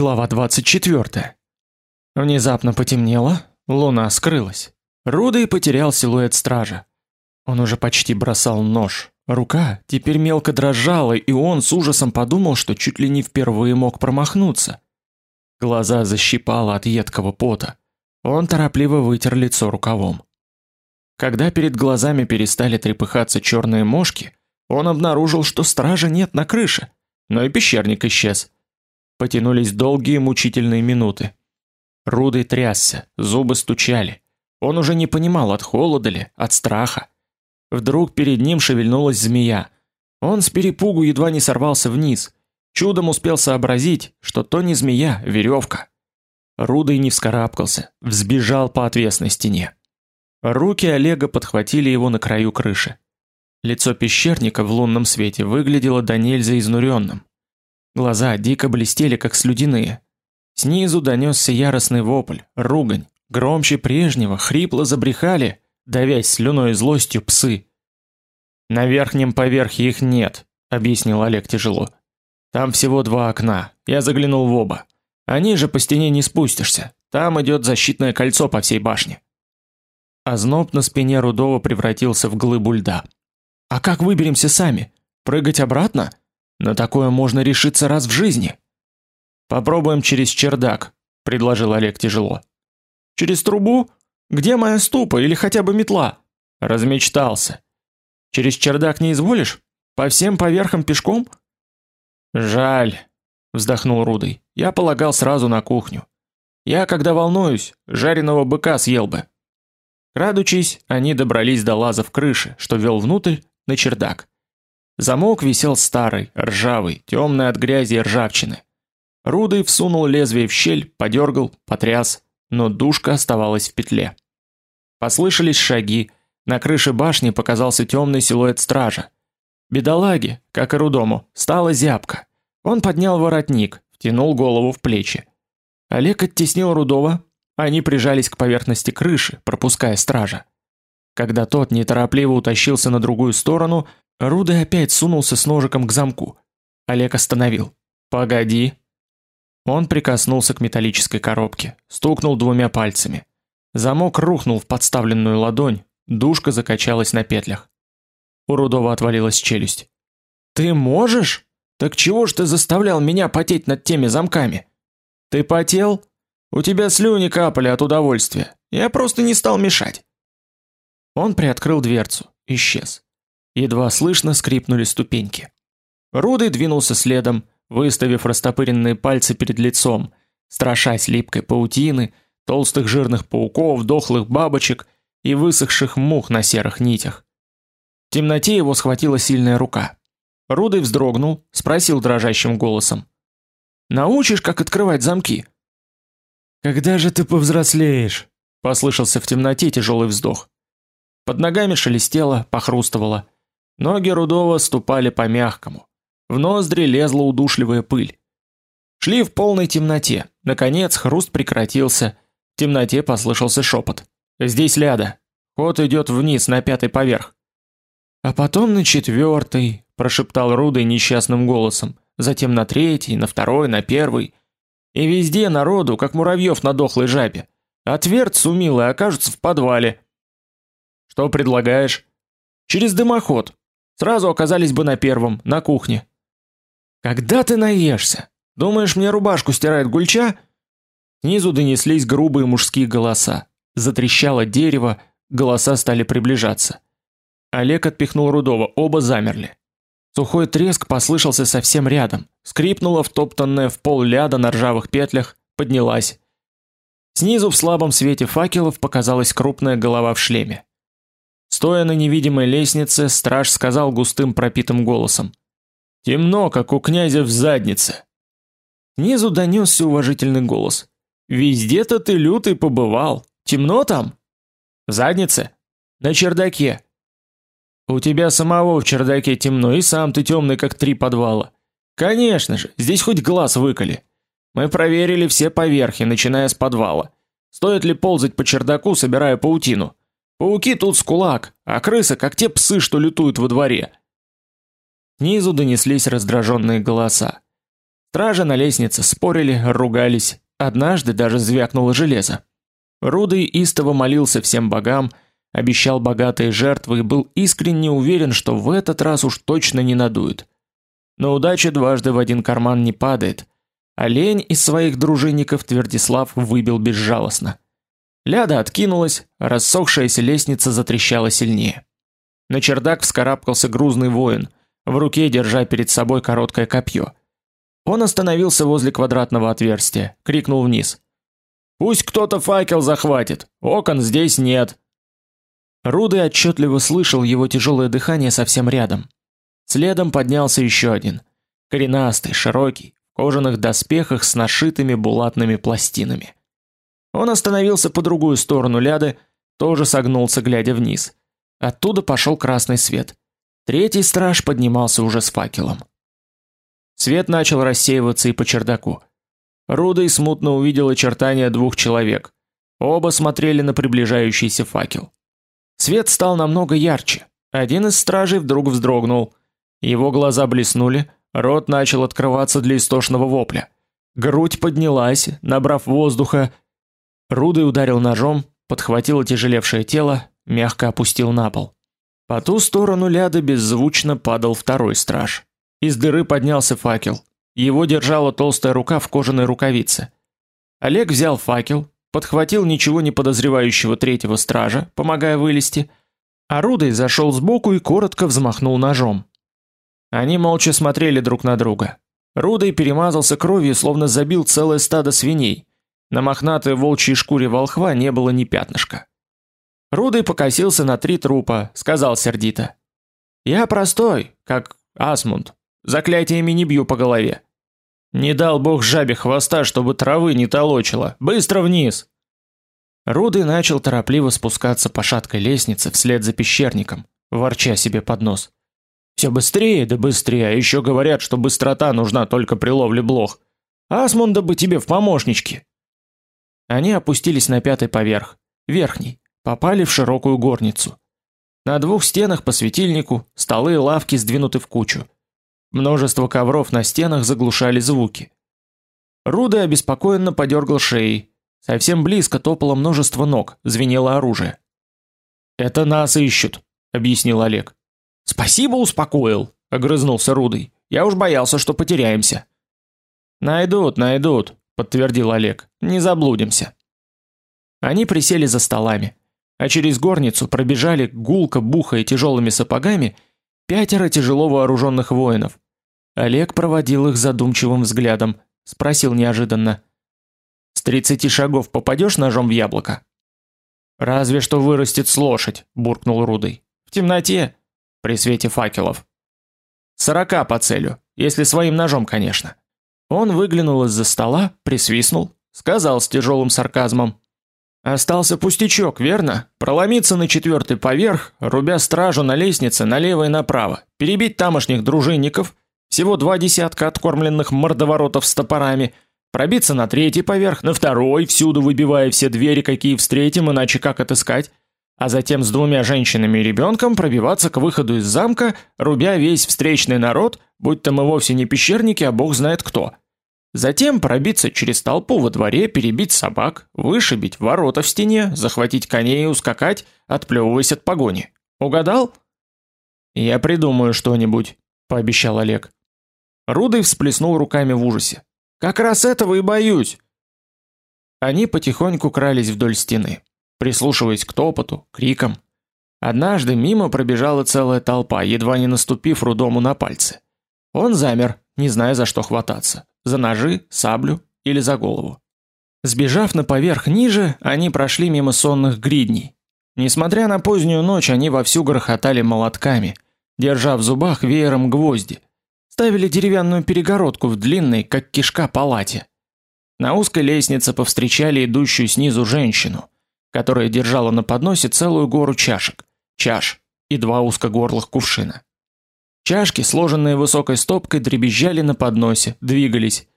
Глава 24. Внезапно потемнело, луна скрылась. Рудый потерял силуэт стража. Он уже почти бросал нож. Рука теперь мелко дрожала, и он с ужасом подумал, что чуть ли не впервые мог промахнуться. Глаза защипало от едкого пота. Он торопливо вытер лицо рукавом. Когда перед глазами перестали трепыхаться черные мошки, он обнаружил, что стража нет на крыше, но и пещерник исчез. Потянулись долгие мучительные минуты. Рудый трясся, зубы стучали. Он уже не понимал, от холода ли, от страха. Вдруг перед ним шевельнулась змея. Он с перепугу едва не сорвался вниз. Чудом успел сообразить, что то не змея, веревка. Рудый не вскарабкался, взбежал по отвесной стене. Руки Олега подхватили его на краю крыши. Лицо пещерника в лунном свете выглядело до нельзя. Глаза дико блестели, как слюдяные. Снизу донесся яростный вопль, ругань. Громче прежнего, хрипло забрехали, давясь слюной и злостью псы. На верхнем поверхе их нет, объяснил Олег тяжело. Там всего два окна. Я заглянул в оба. Они же по стене не спустишься. Там идет защитное кольцо по всей башне. Озноб на спине Рудова превратился в глыбу льда. А как выберемся сами? Прыгать обратно? На такое можно решиться раз в жизни. Попробуем через чердак, предложил Олег тяжело. Через трубу? Где моя ступа или хотя бы метла? Размечтался. Через чердак не изволишь? По всем поверхам пешком? Жаль, вздохнул Рудый. Я полагал сразу на кухню. Я, когда волнуюсь, жареного быка съел бы. Крадучись, они добрались до лаза в крыше, что вел внутрь на чердак. Замок висел старый, ржавый, темный от грязи и ржавчины. Рудый всунул лезвие в щель, подергал, потряс, но душка оставалась в петле. Послышались шаги, на крыше башни показался темный силуэт стража. Бедолаги, как и Рудому, стало зябко. Он поднял воротник, втянул голову в плечи. Олег оттеснил Рудова, они прижались к поверхности крыши, пропуская стража. Когда тот неторопливо утащился на другую сторону, Рудый опять сунулся с ножиком к замку. Олег остановил. "Погоди". Он прикоснулся к металлической коробке, стукнул двумя пальцами. Замок рухнул в подставленную ладонь, душка закачалась на петлях. У Рудова отвалилась челюсть. "Ты можешь? Так чего ж ты заставлял меня потеть над теми замками? Ты потел? У тебя слюни капали от удовольствия. Я просто не стал мешать". Он приоткрыл дверцу, исчез. Едва слышно скрипнули ступеньки. Рудый двинулся следом, выставив растопыренные пальцы перед лицом, страшась липкой паутины, толстых жирных пауков, дохлых бабочек и высохших мух на серых нитях. В темноте его схватила сильная рука. Рудый вздрогнул, спросил дрожащим голосом: "Научишь, как открывать замки?" "Когда же ты повзрослеешь?" послышался в темноте тяжелый вздох. Под ногами шелестело, похрустывало. Ноги Рудова ступали по мягкому. В ноздри лезла удушливая пыль. Шли в полной темноте. Наконец хруст прекратился. В темноте послышался шепот. Здесь ляда. Ход идет вниз на пятый поверх. А потом на четвертый, прошептал Рудый несчастным голосом. Затем на третий, на второй, на первый. И везде народу, как муравьев на дохлой жабе. Отверт сумилы окажутся в подвале. Что предлагаешь? Через дымоход. Сразу оказались бы на первом, на кухне. Когда ты наешься? Думаешь, мне рубашку стирает гульча? Снизу донеслись грубые мужские голоса. Затрещало дерево, голоса стали приближаться. Олег отпихнул Рудова, оба замерли. Сухой треск послышался совсем рядом. Скрипнула втоптанная в пол ляда на ржавых петлях, поднялась. Снизу в слабом свете факелов показалась крупная голова в шлеме. Стоя на невидимой лестнице, страж сказал густым пропитым голосом: "Темно, как у князя в заднице". Снизу донесся уважительный голос: "Везде-то ты лютый побывал. Темно там? В заднице? На чердаке? У тебя самого в чердаке темно, и сам ты темный, как три подвала. Конечно же, здесь хоть глаз выколи. Мы проверили все поверхи, начиная с подвала. Стоит ли ползать по чердаку, собирая паутину? Пауки тут с кулак, а крысы как те псы, что лютуют во дворе. Снизу донеслись раздраженные голоса. Стражи на лестнице спорили, ругались, однажды даже звякнуло железо. Рудый истово молился всем богам, обещал богатые жертвы и был искренне уверен, что в этот раз уж точно не надует. Но удача дважды в один карман не падает. Олень из своих дружинников Твердислав выбил безжалостно. Ляда откинулась, рассохшаяся лестница затрещала сильнее. На чердак вскарабкался грузный воин, в руке держа перед собой короткое копье. Он остановился возле квадратного отверстия, крикнул вниз: "Пусть кто-то факел захватит. Окон здесь нет". Руды отчетливо слышал его тяжелое дыхание совсем рядом. Следом поднялся еще один, коренастый, широкий, в кожаных доспехах с нашитыми булатными пластинами. Он остановился по другую сторону ляды, тоже согнулся, глядя вниз. Оттуда пошел красный свет. Третий страж поднимался уже с факелом. Свет начал рассеиваться и по чердаку. Рудой смутно увидел очертания двух человек. Оба смотрели на приближающийся факел. Свет стал намного ярче. Один из стражей вдруг вздрогнул. Его глаза блеснули, рот начал открываться для истошного вопля. Грудь поднялась, набрав воздуха. Рудой ударил ножом, подхватил тяжелевшее тело, мягко опустил на пол. По ту сторону ляда беззвучно падал второй страж. Из дыры поднялся факел. Его держала толстая рука в кожаной рукавице. Олег взял факел, подхватил ничего не подозревающего третьего стража, помогая вылезти, а Рудой зашел сбоку и коротко взмахнул ножом. Они молча смотрели друг на друга. Рудой перемазался кровью, словно забил целое стадо свиней. На мохнатой волчьей шкуре волхва не было ни пятнышка. Рудой покосился на три трупа, сказал сердито: "Я простой, как Асмунд. Заклятиями не бью по голове. Не дал бог жабе хвоста, чтобы травы не толочило. Быстро вниз. Руды начал торопливо спускаться по шаткой лестнице вслед за пещерником, ворча себе под нос. Все быстрее, да быстрее, а еще говорят, что быстрота нужна только при ловле блох. Асмунда бы тебе в помощнички. Они опустились на пятый поверх, верхний, попали в широкую горницу. На двух стенах по светильнику, столы и лавки сдвинуты в кучу. Множество ковров на стенах заглушали звуки. Руда обеспокоенно подергал шеей. Совсем близко топало множество ног, звенело оружие. Это нас ищут, объяснил Олег. Спасибо, успокоил, огрызнулся Рудой. Я уж боялся, что потеряемся. Найдут, найдут, подтвердил Олег. Не заблудимся. Они присели за столами, а через горницу пробежали гулко бухая тяжелыми сапогами Пятеро тяжело вооруженных воинов. Олег проводил их задумчивым взглядом, спросил неожиданно: "С тридцати шагов попадешь ножом в яблоко?" "Разве что вырастет с лошадь", буркнул Рудый. "В темноте, при свете факелов. Сорока по целю, если своим ножом, конечно". Он выглянул из-за стола, присвистнул, сказал с тяжелым сарказмом: Остался пустячок, верно? Проломиться на четвертый поверх, рубя стражу на лестнице налево и направо, перебить тамошних дружинников, всего два десятка откормленных мордоворотов с топорами, пробиться на третий поверх, на второй, всюду выбивая все двери, какие встретим, иначе как отыскать, а затем с двумя женщинами и ребенком пробиваться к выходу из замка, рубя весь встречный народ, будь то мы вовсе не пещерники, а бог знает кто. Затем пробиться через толпу во дворе, перебить собак, вышибить ворота в стене, захватить коней и ускакать, отплевываясь от погони. Угадал? Я придумаю что-нибудь, пообещал Олег. Рудый всплеснул руками в ужасе. Как раз этого и боюсь. Они потихоньку крались вдоль стены, прислушиваясь к топоту, крикам. Однажды мимо пробежала целая толпа, едва не наступив Рудому на пальцы. Он замер, не зная, за что хвататься за ножи, саблю или за голову. Сбежав на поверх ниже, они прошли мимо сонных гридней. Несмотря на позднюю ночь, они вовсю грохотали молотками, держа в зубах веером гвозди. Ставили деревянную перегородку в длинной, как кишка, палате. На узкой лестнице повстречали идущую снизу женщину, которая держала на подносе целую гору чашек, чаш и два узкогорлых кувшина. Чашки, сложенные высокой стопкой, дребезжали на подносе, двигались.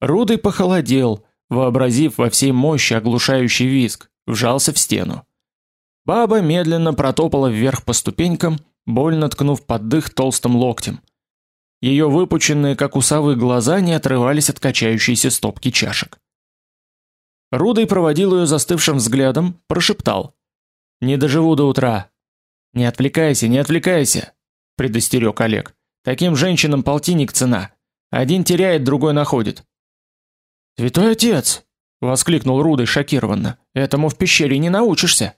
Рудый похолодел, вообразив во всей мощи оглушающий визг, вжался в стену. Баба медленно протопала вверх по ступенькам, больно ткнув под дых толстым локтем. Ее выпученные, как у совы, глаза не отрывались от качающейся стопки чашек. Рудой проводил ее застывшим взглядом, прошептал: "Не доживу до утра. Не отвлекайся, не отвлекайся", предостерег Олег. "Таким женщинам полтинник цена. Один теряет, другой находит". "Святой отец!" воскликнул Рудой шокированно. "Этому в пещере не научишься".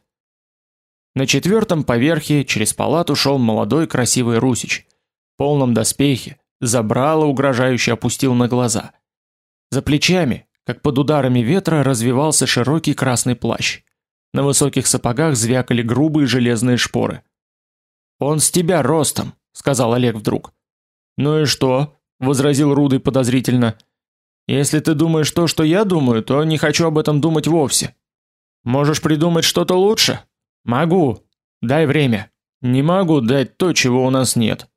На четвертом поверхе через палату шел молодой красивый русич, в полном доспехе, забрало угрожающе опустил на глаза. За плечами, как под ударами ветра, развивался широкий красный плащ. На высоких сапогах звякали грубые железные шпоры. Он с тебя ростом, сказал Олег вдруг. Ну и что? возразил Рудый подозрительно. Если ты думаешь то, что я думаю, то не хочу об этом думать вовсе. Можешь придумать что-то лучше? Могу. Дай время. Не могу дать то, чего у нас нет.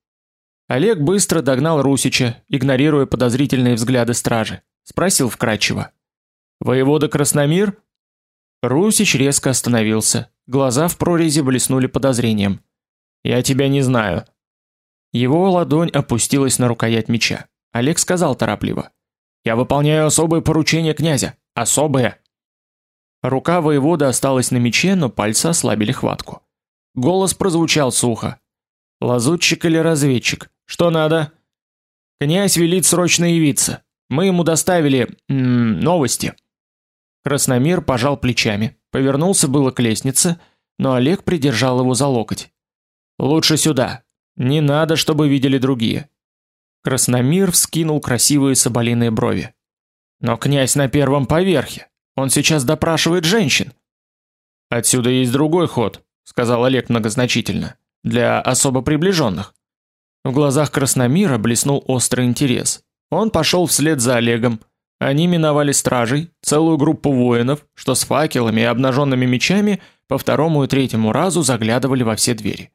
Олег быстро догнал Русича, игнорируя подозрительные взгляды стражи. Спросил вкратчиво: "Воевода Красномир?" Русич резко остановился. Глаза в прорези блеснули подозрением. "Я тебя не знаю". Его ладонь опустилась на рукоять меча. Олег сказал торопливо: "Я выполняю особое поручение князя, особое". Рука воевода осталась на мече, но пальцы ослабили хватку. Голос прозвучал сухо. Лазутчик или разведчик? Что надо? Князь велит срочно явиться. Мы ему доставили м -м, новости. Красномир пожал плечами, повернулся было к лестнице, но Олег придержал его за локоть. Лучше сюда. Не надо, чтобы видели другие. Красномир вскинул красивые соболиные брови. Но князь на первом поверхе. Он сейчас допрашивает женщин. Отсюда есть другой ход, сказал Олег многозначительно, для особо приближенных. В глазах Красномира блеснул острый интерес. Он пошел вслед за Олегом. Они миновали стражей, целую группу воинов, что с факелами и обнаженными мечами по второму и третьему разу заглядывали во все двери.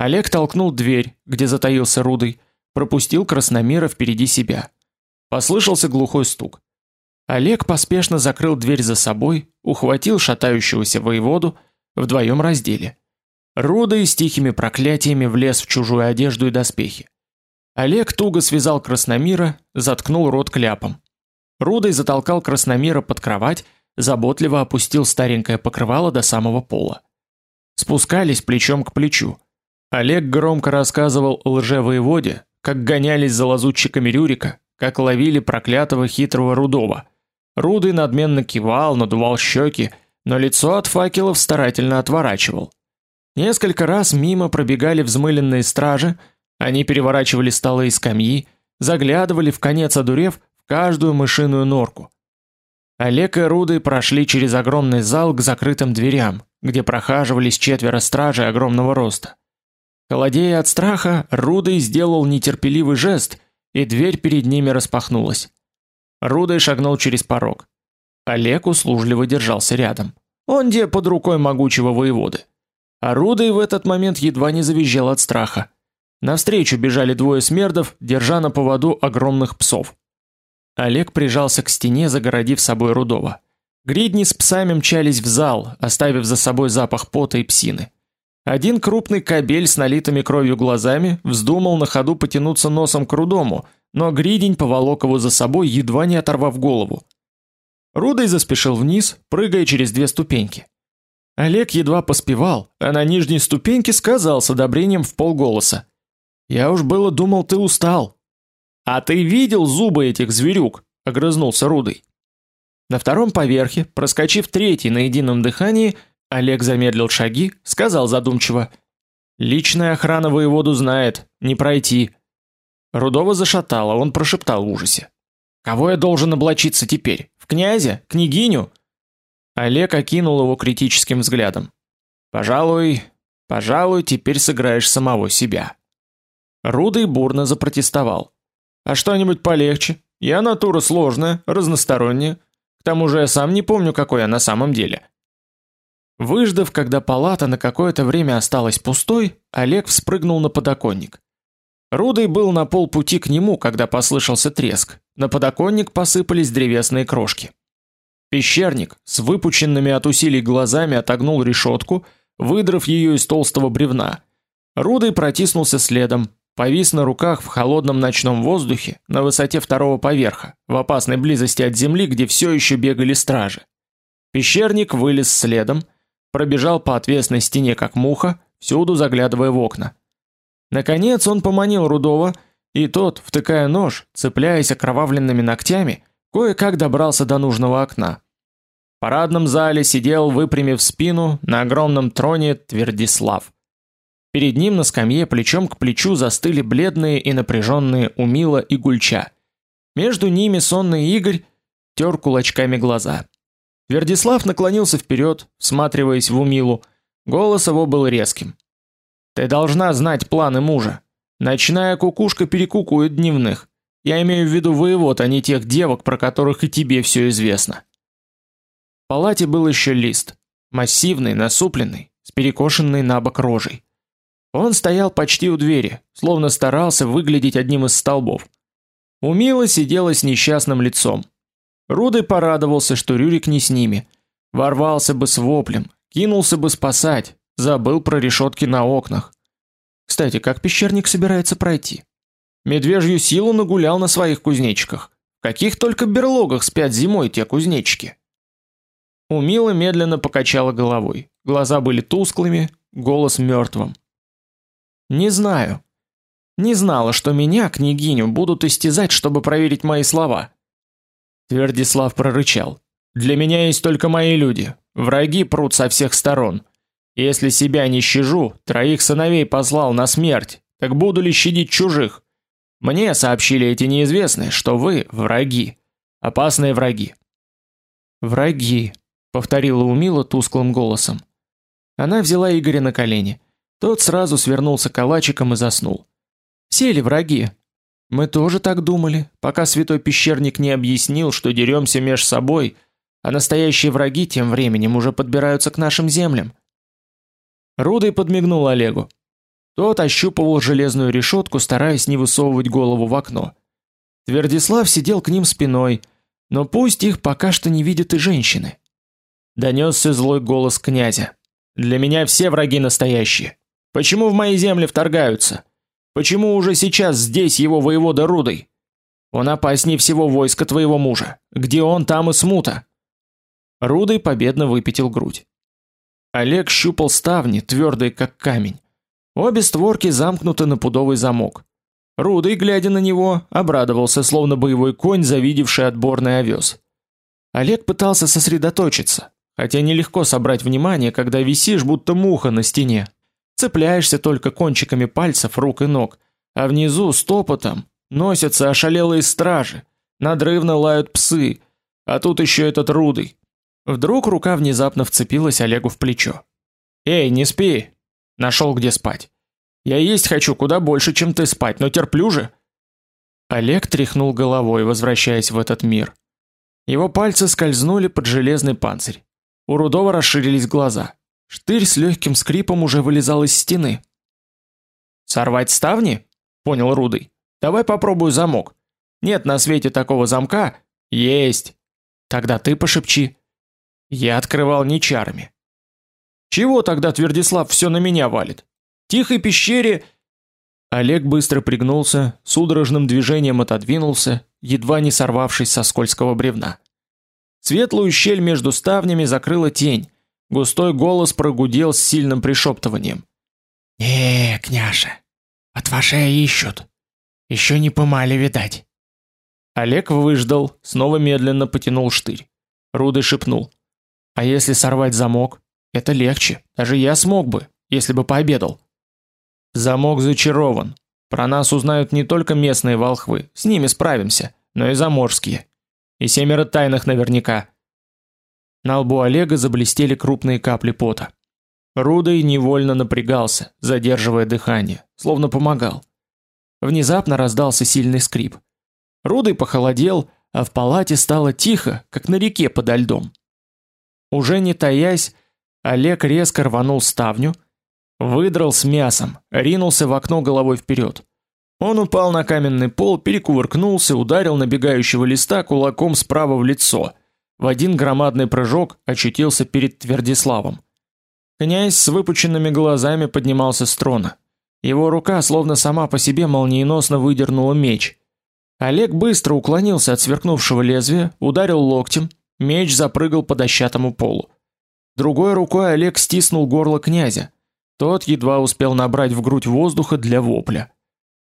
Олег толкнул дверь, где затаился Рудый, пропустил Красномира впереди себя. Послышался глухой стук. Олег поспешно закрыл дверь за собой, ухватил шатающегося воеводу, вдвоем раздели. Руда с тихими проклятиями влез в чужую одежду и доспехи. Олег туго связал Красномира, заткнул рот кляпом. Рудой затолкал Красномира под кровать, заботливо опустил старенькое покрывало до самого пола. Спускались плечом к плечу. Олег громко рассказывал лжевоеводе, как гонялись за лазутчиками Рюрика, как ловили проклятого хитрого Рудова. Рудый надменно кивал, надувал щеки, но лицо от факелов старательно отворачивал. Несколько раз мимо пробегали взмыленные стражи, они переворачивали столы и скамьи, заглядывали в конец одурев в каждую мышиную норку. Олег и Руды прошли через огромный зал к закрытым дверям, где прохаживались четверо стражей огромного роста. Холодея от страха, Рудый сделал нетерпеливый жест, и дверь перед ними распахнулась. Рудый шагнул через порог. Олег услужливо держался рядом. Он где под рукой могучего воеводы. А Рудый в этот момент едва не завизжал от страха. Навстречу бежали двое смердов, держа на поводу огромных псов. Олег прижался к стене, загородив собой Рудова. Гридни с псами мчались в зал, оставив за собой запах пота и псины. Один крупный кобель с налитыми кровью глазами вздумал на ходу потянуться носом к Рудому, но Гридень поволок его за собой, едва не оторвав голову. Рудой заспешил вниз, прыгая через две ступеньки. Олег едва поспевал, а на нижней ступеньке сказал с одобрением в полголоса: "Я уж было думал, ты устал". "А ты видел зубы этих зверюк?" огрызнулся Рудой. На втором поверхе, проскочив третий на едином дыхании, Олег замедлил шаги, сказал задумчиво: "Личная охрана воеводу знает, не пройти". Рудова зашатало, он прошептал в ужасе: "Кого я должен облачиться теперь? В князя, княгиню?" Олег окинул его критическим взглядом. Пожалуй, пожалуй, теперь сыграешь самого себя. Рудый бурно запротестовал. А что-нибудь полегче? Я натура сложная, разносторонняя. К тому же я сам не помню, какой я на самом деле. Выждав, когда палата на какое-то время осталась пустой, Олег вспрыгнул на подоконник. Рудый был на полпути к нему, когда послышался треск. На подоконник посыпались древесные крошки. Пещерник с выпученными от усилий глазами отогнул решетку, выдрав ее из толстого бревна. Рудый протиснулся следом, повис на руках в холодном ночном воздухе на высоте второго поверха, в опасной близости от земли, где все еще бегали стражи. Пещерник вылез следом, пробежал по отвесной стене как муха, всюду заглядывая в окна. Наконец он поманил Рудова, и тот, втыкая нож, цепляясь окровавленными ногтями, кое-как добрался до нужного окна. В парадном зале сидел, выпрямив спину, на огромном троне Твердислав. Перед ним на скамье плечом к плечу застыли бледные и напряженные Умила и Гульча. Между ними сонный Игорь тер кулачками глаза. Твердислав наклонился вперед, всматриваясь в Умилу. Голос его был резким. Ты должна знать планы мужа. Ночная кукушка перекукует дневных. Я имею в виду воевод, а не тех девок, про которых и тебе все известно. В палате был еще лист, массивный, насупленный, с перекошенной набок рожей. Он стоял почти у двери, словно старался выглядеть одним из столбов. Умила сидела с несчастным лицом. Рудой порадовался, что Рюрик не с ними. Ворвался бы с воплем, кинулся бы спасать, забыл про решетки на окнах. Кстати, как пещерник собирается пройти? Медвежью силу нагулял на своих кузнечиках. В каких только берлогах спят зимой те кузнечики? Умила медленно покачала головой. Глаза были тусклыми, голос мертвым. Не знаю. Не знала, что меня, княгиню, будут истязать, чтобы проверить мои слова. Твердислав прорычал: "Для меня есть только мои люди. Враги прут со всех сторон. Если себя не щажу, троих сыновей послал на смерть, так буду ли щадить чужих? Мне сообщили эти неизвестные, что вы враги, опасные враги". Враги, повторила Умила тусклым голосом. Она взяла Игоря на колени. Тот сразу свернулся калачиком и заснул. Все ли враги? Мы тоже так думали, пока святой пещерник не объяснил, что деремся меж собой, а настоящие враги тем временем уже подбираются к нашим землям. Рудой подмигнул Олегу. Тот ощупывал железную решетку, стараясь не высовывать голову в окно. Твердислав сидел к ним спиной, но пусть их пока что не видят и женщины. Донесся злой голос князя. Для меня все враги настоящие. Почему в мои земли вторгаются? Почему уже сейчас здесь его воевода Рудой? Он опаснее всего войска твоего мужа. Где он, там и смута. Рудой победно выпятил грудь. Олег щупал ставни, твердые как камень. Обе створки замкнуты на пудовый замок. Рудой, глядя на него, обрадовался, словно боевой конь, завидевший отборный овес. Олег пытался сосредоточиться, хотя нелегко собрать внимание, когда висишь будто муха на стене. Цепляешься только кончиками пальцев рук и ног, а внизу стопотом носятся ошалелые стражи, надрывно лают псы, а тут еще этот рудый. Вдруг рука внезапно вцепилась Олегу в плечо. Эй, не спи. Нашел где спать. Я есть хочу куда больше, чем ты спать, но терплю же. Олег тряхнул головой, возвращаясь в этот мир. Его пальцы скользнули под железный панцирь. У Рудова расширились глаза. Штырь с легким скрипом уже вылезал из стены. Сорвать ставни? Понял Рудый. Давай попробую замок. Нет на свете такого замка? Есть. Тогда ты пошепчи. Я открывал не чарами. Чего тогда Твердислав все на меня валит? В тихой пещере Олег быстро пригнулся, судорожным движением отодвинулся, едва не сорвавшись со скользкого бревна. Светлую щель между ставнями закрыла тень, Густой голос прогудел с сильным пришептыванием. «Не, княже, от вашей ищут. Еще не помали, видать». Олег выждал, снова медленно потянул штырь. Руды шепнул. «А если сорвать замок? Это легче. Даже я смог бы, если бы пообедал». «Замок зачарован. Про нас узнают не только местные волхвы, с ними справимся, но и заморские. И семеро тайных наверняка. На лбу Олега заблестели крупные капли пота. Рудой невольно напрягался, задерживая дыхание, словно помогал. Внезапно раздался сильный скрип. Рудой похолодел, а в палате стало тихо, как на реке подо льдом. Уже не таясь, Олег резко рванул ставню, выдрал с мясом, ринулся в окно головой вперед. Он упал на каменный пол, перекувыркнулся, ударил набегающего листа кулаком справа в лицо в один громадный прыжок очутился перед Твердиславом. Князь с выпученными глазами поднимался с трона. Его рука словно сама по себе молниеносно выдернула меч. Олег быстро уклонился от сверкнувшего лезвия, ударил локтем, меч запрыгал по дощатому полу. Другой рукой Олег стиснул горло князя. Тот едва успел набрать в грудь воздуха для вопля.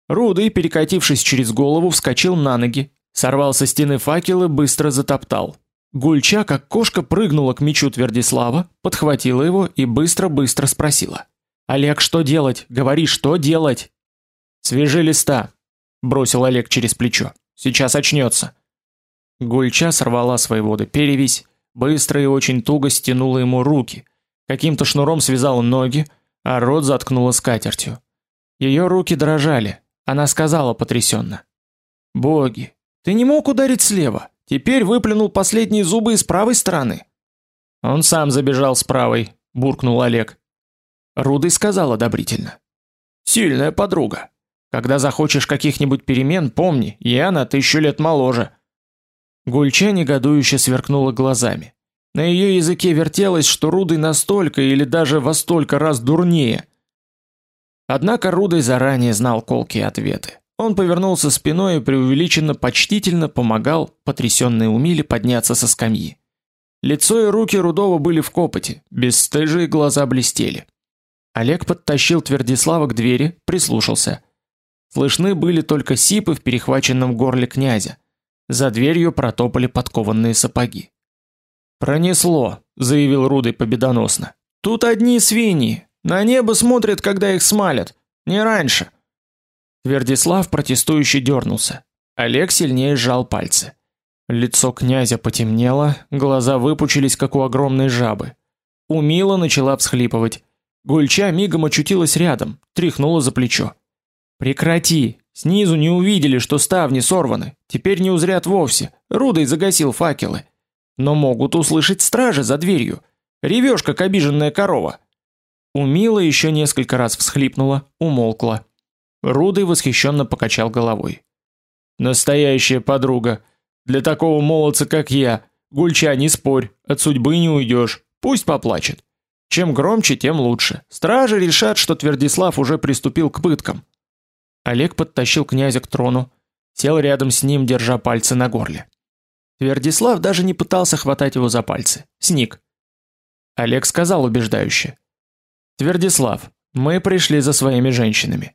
Рудый, перекатившись через голову, вскочил на ноги, сорвал со стены факел и быстро затоптал. Гульча, как кошка, прыгнула к мечу Твердислава, подхватила его и быстро-быстро спросила: "Олег, что делать? Говори, что делать?" "Свежи листа", бросил Олег через плечо. "Сейчас очнется. Гульча сорвала с воеводы перевязь, быстро и очень туго стянула ему руки, каким-то шнуром связала ноги, а рот заткнула скатертью. Ее руки дрожали. Она сказала потрясенно: "Боги, ты не мог ударить слева. Теперь выплюнул последние зубы из правой стороны". Он сам забежал с правой, буркнул Олег. Рудый сказал одобрительно: "Сильная подруга. Когда захочешь каких-нибудь перемен, помни, я на тысячу лет моложе". Гульча негодующе сверкнула глазами. На ее языке вертелось, что Рудый настолько или даже во столько раз дурнее. Однако Рудый заранее знал колкие ответы. Он повернулся спиной и преувеличенно почтительно помогал потрясенной Умиле подняться со скамьи. Лицо и руки Рудова были в копоти, бесстыжие глаза блестели. Олег подтащил Твердислава к двери, прислушался. Слышны были только сипы в перехваченном горле князя. За дверью протопали подкованные сапоги. Пронесло, заявил Рудый победоносно. Тут одни свиньи, на небо смотрят, когда их смалят, не раньше. Твердислав протестующе дернулся. Олег сильнее сжал пальцы. Лицо князя потемнело, глаза выпучились, как у огромной жабы. Умила начала всхлипывать. Гульча мигом очутилась рядом, тряхнула за плечо. Прекрати, снизу не увидели, что ставни сорваны. Теперь не узрят вовсе. Рудой загасил факелы. Но могут услышать стражи за дверью. Ревешь, как обиженная корова. Умила еще несколько раз всхлипнула, умолкла. Рудой восхищенно покачал головой. Настоящая подруга. Для такого молодца, как я, Гульча, не спорь, от судьбы не уйдешь. Пусть поплачет. Чем громче, тем лучше. Стражи решат, что Твердислав уже приступил к пыткам. Олег подтащил князя к трону, сел рядом с ним, держа пальцы на горле. Твердислав даже не пытался хватать его за пальцы. Сник. Олег сказал убеждающе: "Твердислав, мы пришли за своими женщинами.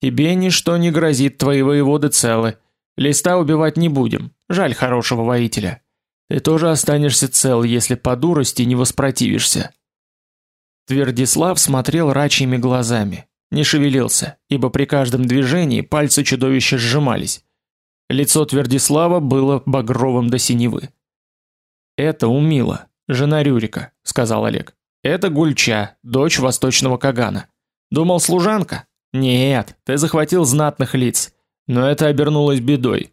Тебе ничто не грозит, твои воеводы целы. Листа убивать не будем. Жаль хорошего воителя. Ты тоже останешься цел, если по дурости не воспротивишься". Твердислав смотрел рачьими глазами не шевелился, ибо при каждом движении пальцы чудовища сжимались. Лицо Твердислава было багровым до синевы. Это Умила, жена Рюрика, сказал Олег. Это Гульча, дочь восточного кагана. Думал служанка? Нет, ты захватил знатных лиц, но это обернулось бедой.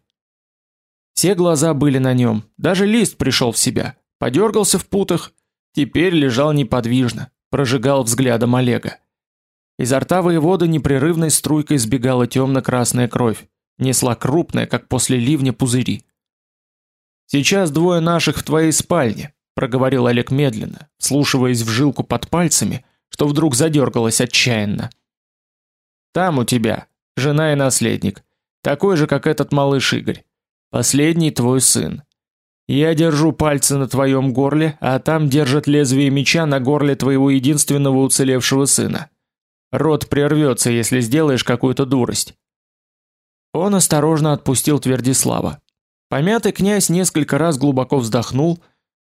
Все глаза были на нем, даже лист пришел в себя, подергался в путах, теперь лежал неподвижно, прожигал взглядом Олега. Изо рта воевода непрерывной струйкой сбегала темно-красная кровь, несла крупная, как после ливня, пузыри. Сейчас двое наших в твоей спальне, проговорил Олег медленно, слушаясь в жилку под пальцами, что вдруг задергалась отчаянно. Там у тебя жена и наследник, такой же, как этот малыш Игорь. Последний твой сын. Я держу пальцы на твоем горле, а там держит лезвие меча на горле твоего единственного уцелевшего сына. Рот прервется, если сделаешь какую-то дурость. Он осторожно отпустил Твердислава. Помятый князь несколько раз глубоко вздохнул,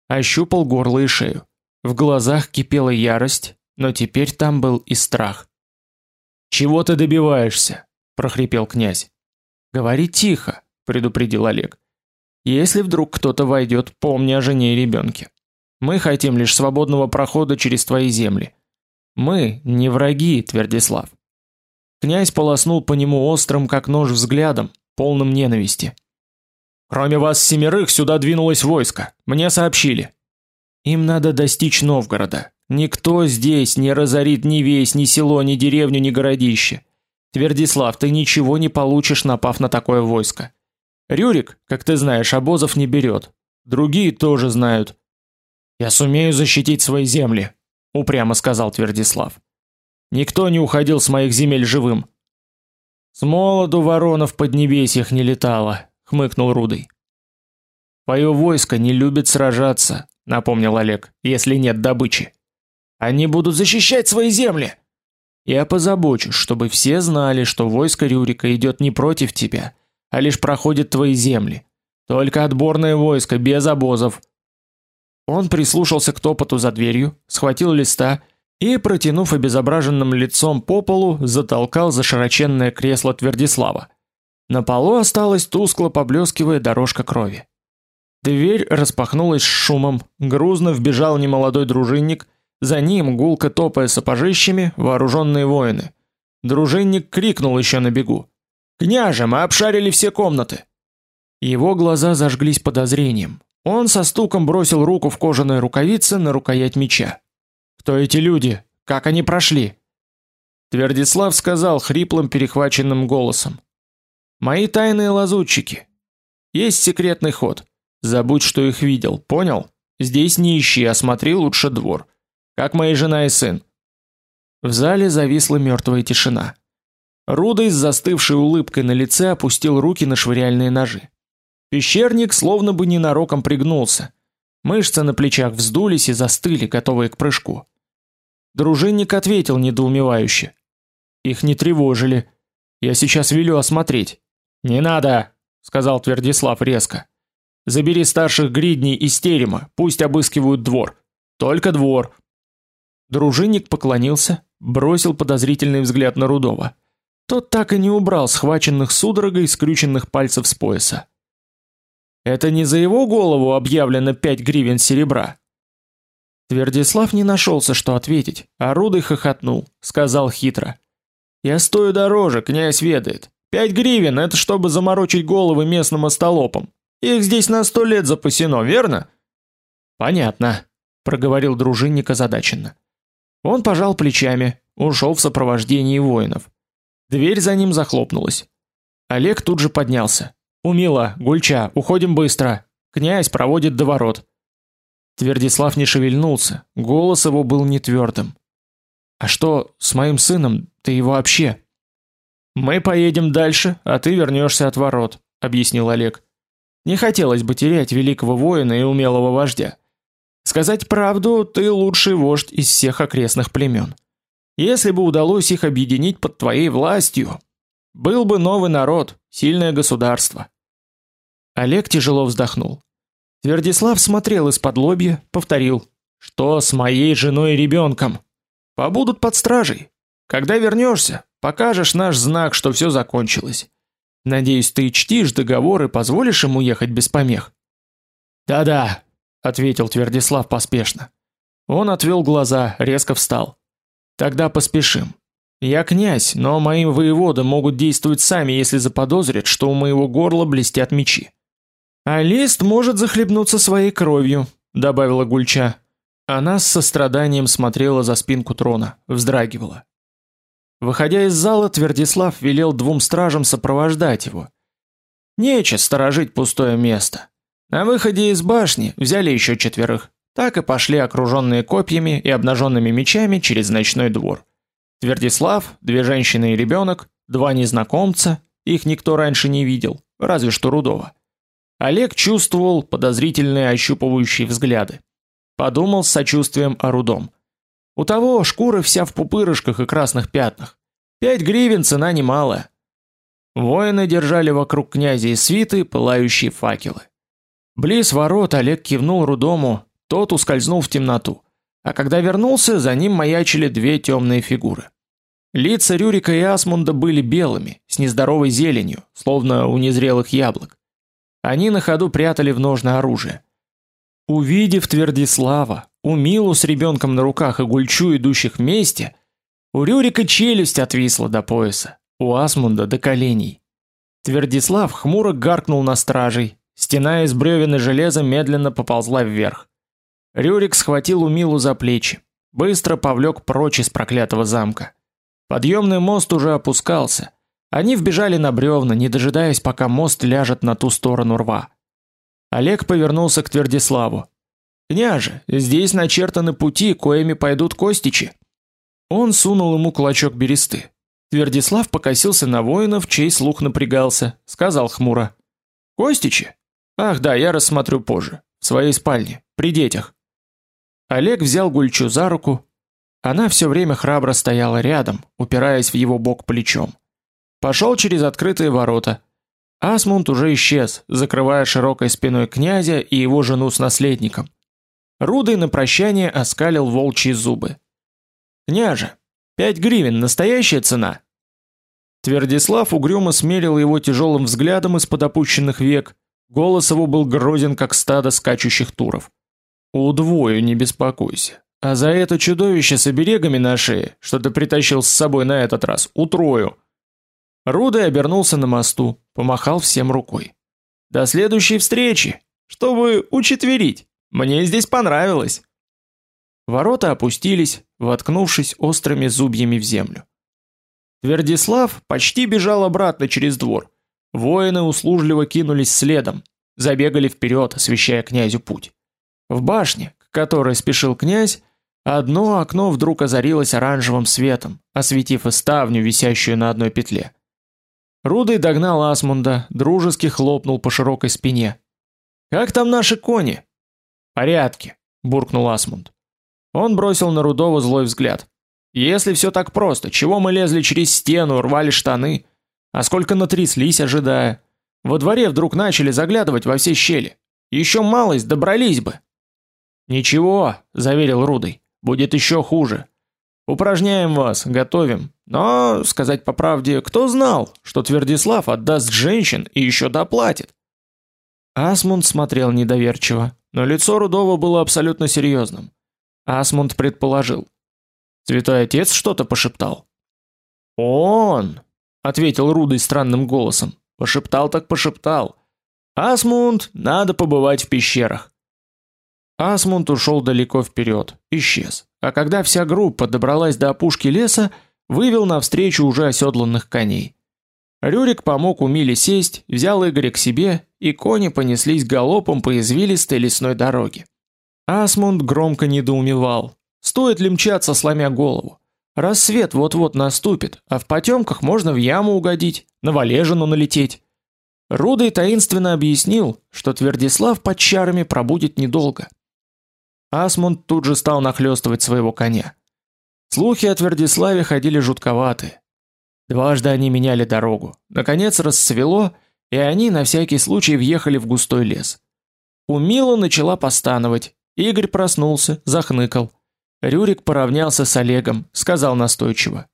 ощупал горло и шею. В глазах кипела ярость, но теперь там был и страх. "Чего ты добиваешься?" прохрипел князь. "Говори тихо", предупредил Олег. "Если вдруг кто-то войдет, помни о жене и ребенке. Мы хотим лишь свободного прохода через твои земли. Мы не враги, Твердислав. Князь полоснул по нему острым, как нож, взглядом, полным ненависти. Кроме вас семерых сюда двинулось войско. Мне сообщили. Им надо достичь Новгорода. Никто здесь не разорит ни весь, ни село, ни деревню, ни городище. Твердислав, ты ничего не получишь, напав на такое войско. Рюрик, как ты знаешь, обозов не берет. Другие тоже знают. Я сумею защитить свои земли, упрямо сказал Твердислав. Никто не уходил с моих земель живым. С молоду ворона в поднебесьях не летала, хмыкнул Рудый. Твое войско не любит сражаться, напомнил Олег, если нет добычи. Они будут защищать свои земли. Я позабочусь, чтобы все знали, что войско Рюрика идет не против тебя, а лишь проходит твои земли. Только отборное войско без обозов. Он прислушался к топоту за дверью, схватил листа и, протянув обезображенным лицом по полу, затолкал за широченное кресло Твердислава. На полу осталась тускло поблескивая дорожка крови. Дверь распахнулась с шумом, грузно вбежал немолодой дружинник, за ним гулко топая сапожищами вооруженные воины. Дружинник крикнул еще на бегу: "Княже, мы обшарили все комнаты!" Его глаза зажглись подозрением. Он со стуком бросил руку в кожаные рукавицы на рукоять меча. Кто эти люди? Как они прошли? Твердислав сказал хриплым перехваченным голосом: "Мои тайные лазутчики. Есть секретный ход. Забудь, что их видел. Понял? Здесь не ищи, осмотри лучше двор. Как моя жена и сын". В зале зависла мертвая тишина. Рудой с застывшей улыбкой на лице опустил руки на швыряльные ножи. Пещерник словно бы ненароком пригнулся. Мышцы на плечах вздулись и застыли, готовые к прыжку. Дружинник ответил недоумевающе: "Их не тревожили. Я сейчас велю осмотреть". "Не надо", сказал Твердислав резко. "Забери старших гридней из терема, пусть обыскивают двор. Только двор". Дружинник поклонился, бросил подозрительный взгляд на Рудова. Тот так и не убрал схваченных судорогой скрюченных пальцев с пояса. Это не за его голову объявлено пять гривен серебра. Твердислав не нашелся, что ответить, а Рудый хохотнул, сказал хитро: "Я стою дороже, князь ведает. Пять гривен это чтобы заморочить головы местным остолопам. Их здесь на сто лет запасено, верно?" "Понятно", проговорил дружинник озадаченно. Он пожал плечами, ушел в сопровождении воинов. Дверь за ним захлопнулась. Олег тут же поднялся. Умила, Гульча, уходим быстро. Князь проводит до ворот. Твердислав не шевельнулся, голос его был не твердым. А что с моим сыном? Ты его вообще? Мы поедем дальше, а ты вернешься от ворот, объяснил Олег. Не хотелось бы терять великого воина и умелого вождя. Сказать правду, ты лучший вождь из всех окрестных племен. Если бы удалось их объединить под твоей властью, был бы новый народ, сильное государство. Олег тяжело вздохнул. Твердислав смотрел из-под лобья, повторил: "Что с моей женой и ребенком? Побудут под стражей. Когда вернешься, покажешь наш знак, что все закончилось. Надеюсь, ты чтишь договор и позволишь ему ехать без помех". "Да-да", ответил Твердислав поспешно. Он отвел глаза, резко встал. "Тогда поспешим. Я князь, но мои воеводы могут действовать сами, если заподозрят, что у моего горла блестят мечи. А лист может захлебнуться своей кровью, добавила Гульча. Она с состраданием смотрела за спинку трона, вздрагивала. Выходя из зала, Твердислав велел двум стражам сопровождать его. Нече сторожить пустое место. На выходе из башни взяли еще четверых. Так и пошли окруженные копьями и обнаженными мечами через ночной двор. Твердислав, две женщины и ребенок, два незнакомца, их никто раньше не видел, разве что Рудова. Олег чувствовал подозрительные ощупывающие взгляды. Подумал с сочувствием о Рудом. У того шкура вся в пупырышках и красных пятнах. Пять гривен цена немалая. Воины держали вокруг князя и свиты пылающие факелы. Близ ворот Олег кивнул Рудому, тот ускользнул в темноту. А когда вернулся, за ним маячили две темные фигуры. Лица Рюрика и Асмунда были белыми, с нездоровой зеленью, словно у незрелых яблок. Они на ходу прятали в ножны оружие. Увидев Твердислава, у Милу с ребенком на руках и Гульчу, идущих вместе, у Рюрика челюсть отвисла до пояса, у Асмунда до коленей. Твердислав хмуро гаркнул на стражей, стена из бревен и железа медленно поползла вверх. Рюрик схватил у Милу за плечи, быстро повлек прочь из проклятого замка. Подъемный мост уже опускался, они вбежали на бревна, не дожидаясь, пока мост ляжет на ту сторону рва. Олег повернулся к Твердиславу. «Княже, здесь начертаны пути, коими пойдут костичи». Он сунул ему клочок бересты. Твердислав покосился на воинов, чей слух напрягался, сказал хмуро: "Костичи? Ах, да, я рассмотрю позже, в своей спальне, при детях". Олег взял Гульчу за руку. Она все время храбро стояла рядом, упираясь в его бок плечом. Пошел через открытые ворота. Асмунд уже исчез, закрывая широкой спиной князя и его жену с наследником. Рудый на прощание оскалил волчьи зубы. Княже, пять гривен настоящая цена. Твердислав угрюмо смерил его тяжелым взглядом из-под опущенных век. Голос его был грозен, как стадо скачущих туров. Удвою не беспокойся. А за это чудовище с оберегами на шее, что ты притащил с собой на этот раз, утрою. Рудый обернулся на мосту, помахал всем рукой. До следующей встречи, чтобы учетверить. Мне здесь понравилось. Ворота опустились, воткнувшись острыми зубьями в землю. Твердислав почти бежал обратно через двор. Воины услужливо кинулись следом, забегали вперед, освещая князю путь. В башне, к которой спешил князь, одно окно вдруг озарилось оранжевым светом, осветив и ставню, висящую на одной петле. Рудый догнал Асмунда, дружески хлопнул по широкой спине. Как там наши кони? Порядки, буркнул Асмунд. Он бросил на Рудова злой взгляд. Если все так просто, чего мы лезли через стену, рвали штаны, а сколько натряслись, ожидая. Во дворе вдруг начали заглядывать во все щели. Еще малость добрались бы. Ничего, заверил Рудый. Будет еще хуже. Упражняем вас, готовим. Но, сказать по правде, кто знал, что Твердислав отдаст женщин и еще доплатит? Асмунд смотрел недоверчиво, но лицо Рудова было абсолютно серьезным. Асмунд предположил: Святой отец что-то пошептал. Он, ответил Рудый странным голосом. Пошептал так пошептал. Асмунд, надо побывать в пещерах. Асмунд ушел далеко вперед, исчез. А когда вся группа добралась до опушки леса, вывел навстречу уже оседланных коней. Рюрик помог Умиле сесть, взял Игоря к себе, и кони понеслись галопом по извилистой лесной дороге. Асмунд громко недоумевал, стоит ли мчаться сломя голову. Рассвет вот-вот наступит, а в потемках можно в яму угодить, на валежину налететь. Рудый таинственно объяснил, что Твердислав под чарами пробудет недолго. Асмунд тут же стал нахлёстывать своего коня. Слухи о Твердиславе ходили жутковатые. Дважды они меняли дорогу. Наконец рассвело, и они на всякий случай въехали в густой лес. У Мила начала постановать, Игорь проснулся, захныкал. Рюрик поравнялся с Олегом, сказал настойчиво: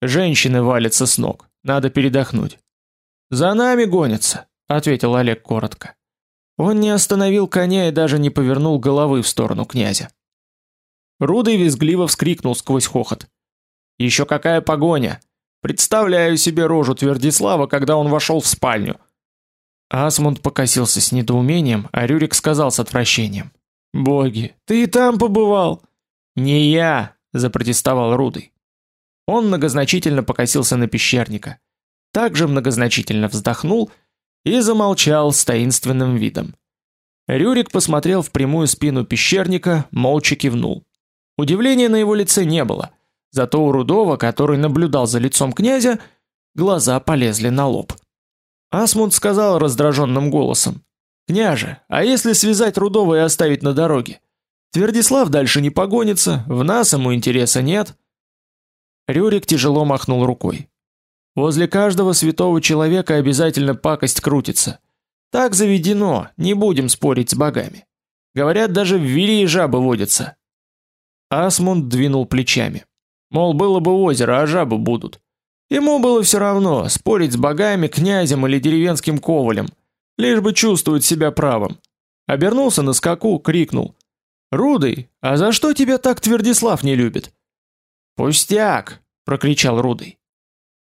"Женщины валятся с ног, надо передохнуть". "За нами гонятся", ответил Олег коротко. Он не остановил коня и даже не повернул головы в сторону князя. Рудый визгливо вскрикнул сквозь хохот. Еще какая погоня! Представляю себе рожу Твердислава, когда он вошел в спальню. Асмунд покосился с недоумением, а Рюрик сказал с отвращением: Боги, ты и там побывал? Не я, запротестовал Рудый. Он многозначительно покосился на пещерника, также многозначительно вздохнул и замолчал с таинственным видом. Рюрик посмотрел в прямую спину пещерника, молча кивнул. Удивления на его лице не было, зато у Рудова, который наблюдал за лицом князя, глаза полезли на лоб. Асмунд сказал раздраженным голосом: Княже, а если связать Рудова и оставить на дороге? Твердислав дальше не погонится, в нас ему интереса нет. Рюрик тяжело махнул рукой. Возле каждого святого человека обязательно пакость крутится. Так заведено, не будем спорить с богами. Говорят, даже в Вирии жабы водятся. Асмунд двинул плечами. Мол, было бы озеро, а жабы будут. Ему было все равно, спорить с богами, князем или деревенским ковалем – лишь бы чувствовать себя правым. Обернулся на скаку, крикнул: "Рудый, а за что тебя так Твердислав не любит?" "Пустяк", прокричал Рудый.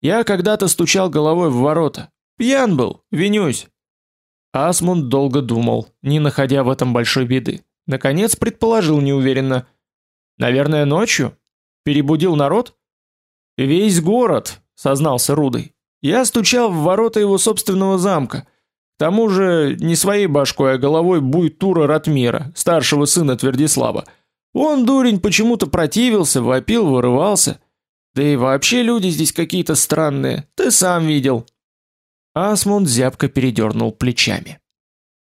"Я когда-то стучал головой в ворота. Пьян был, винюсь". Асмунд долго думал, не находя в этом большой беды. Наконец предположил неуверенно: "Наверное, ночью перебудил народ?" "Весь город", сознался Рудый. "Я стучал в ворота его собственного замка. К тому же не своей башкой, а головой Буйтура Ратмира, старшего сына Твердислава. Он, дурень, почему-то противился, вопил, вырывался. Да и вообще люди здесь какие-то странные. Ты сам видел. Асмунд зябко передернул плечами.